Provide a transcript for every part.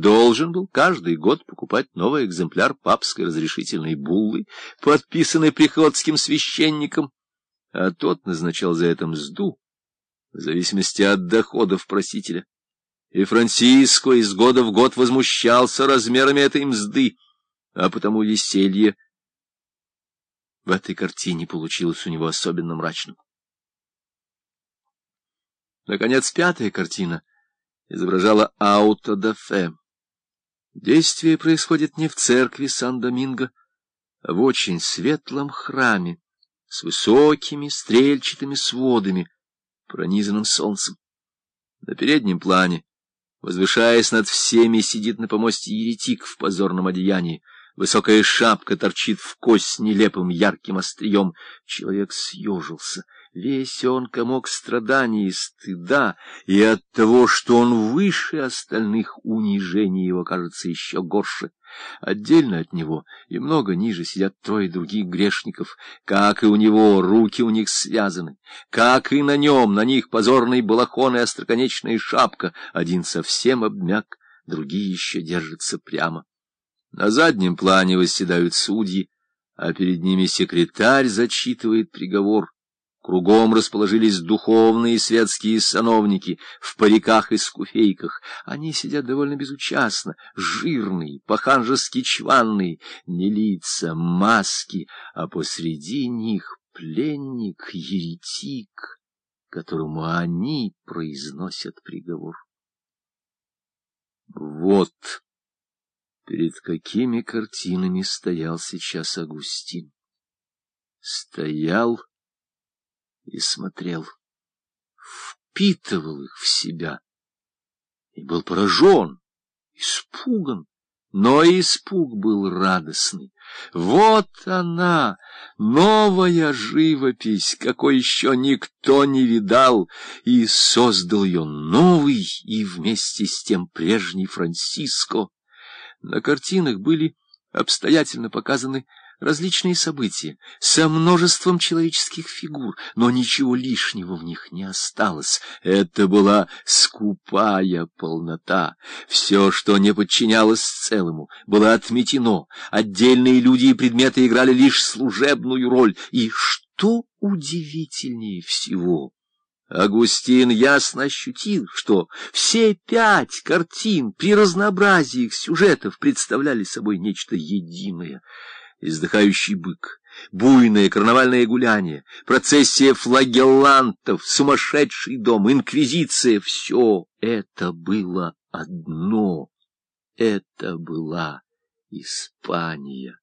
должен был каждый год покупать новый экземпляр папской разрешительной буллы, подписанной приходским священником, а тот назначал за это мзду в зависимости от доходов просителя. И Франциско из года в год возмущался размерами этой мзды, а потому веселье в этой картине получилось у него особенно мрачным. Наконец, пятая картина изображала аутодафе. Действие происходит не в церкви Сан-Доминго, а в очень светлом храме с высокими стрельчатыми сводами, пронизанным солнцем. На переднем плане, возвышаясь над всеми, сидит на помосте еретик в позорном одеянии. Высокая шапка торчит в кость с нелепым ярким острием. Человек съежился — Весь он комок страданий и стыда, и от того, что он выше остальных, унижение его кажется еще горше. Отдельно от него и много ниже сидят трое других грешников. Как и у него, руки у них связаны. Как и на нем, на них позорный балахон и остроконечная шапка. Один совсем обмяк, другие еще держатся прямо. На заднем плане восседают судьи, а перед ними секретарь зачитывает приговор. Кругом расположились духовные светские сановники в париках и скуфейках. Они сидят довольно безучастно, жирные, поханжески чванные, не лица, маски, а посреди них пленник-еретик, которому они произносят приговор. Вот перед какими картинами стоял сейчас Агустин. Стоял и смотрел, впитывал их в себя и был поражен, испуган. Но испуг был радостный. Вот она, новая живопись, какой еще никто не видал, и создал ее новый и вместе с тем прежний Франциско. На картинах были обстоятельно показаны различные события, со множеством человеческих фигур, но ничего лишнего в них не осталось. Это была скупая полнота. Все, что не подчинялось целому, было отметено. Отдельные люди и предметы играли лишь служебную роль. И что удивительнее всего... Агустин ясно ощутил, что все пять картин при разнообразии их сюжетов представляли собой нечто единое — издыхающий бык, буйное карнавальное гуляние, процессия флагеллантов, сумасшедший дом, инквизиция — все это было одно. Это была Испания.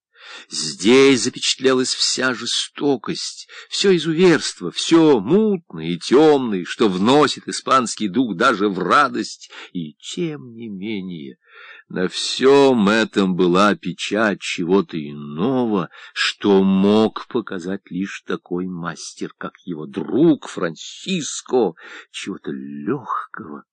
Здесь запечатлелась вся жестокость, все изуверство, все мутное и темное, что вносит испанский дух даже в радость, и тем не менее на всем этом была печать чего-то иного, что мог показать лишь такой мастер, как его друг Франциско, чего-то легкого,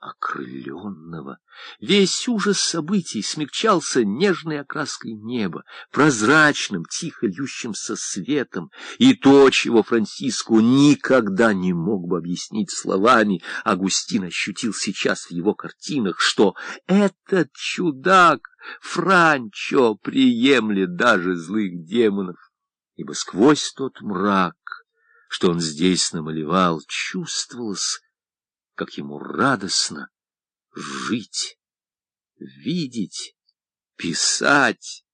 окрыленного. Весь ужас событий смягчался нежной окраской неба, прозрачным, тихо льющимся светом, и то, чего Франциску никогда не мог бы объяснить словами, Агустин ощутил сейчас в его картинах, что этот чудак Франчо приемлет даже злых демонов, ибо сквозь тот мрак, что он здесь намалевал, чувствовалось, как ему радостно жить, видеть, писать.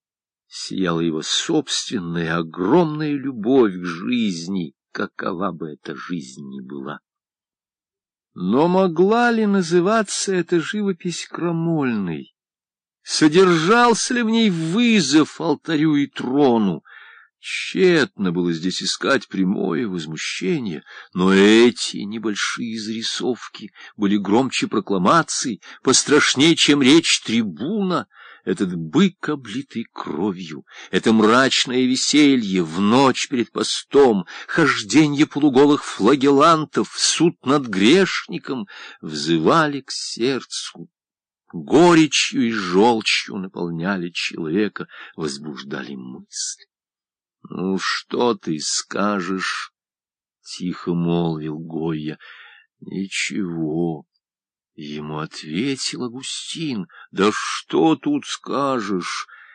Сияла его собственная огромная любовь к жизни, какова бы эта жизнь ни была. Но могла ли называться эта живопись крамольной? Содержался ли в ней вызов алтарю и трону? Тщетно было здесь искать прямое возмущение, но эти небольшие зарисовки были громче прокламаций, пострашнее, чем речь трибуна, этот бык, облитый кровью, это мрачное веселье в ночь перед постом, хождение полуголых флагелантов, суд над грешником взывали к сердцу. Горечью и желчью наполняли человека, возбуждали мысли. — Ну, что ты скажешь? — тихо молвил Гойя. — Ничего. Ему ответил Агустин, «Да что тут скажешь?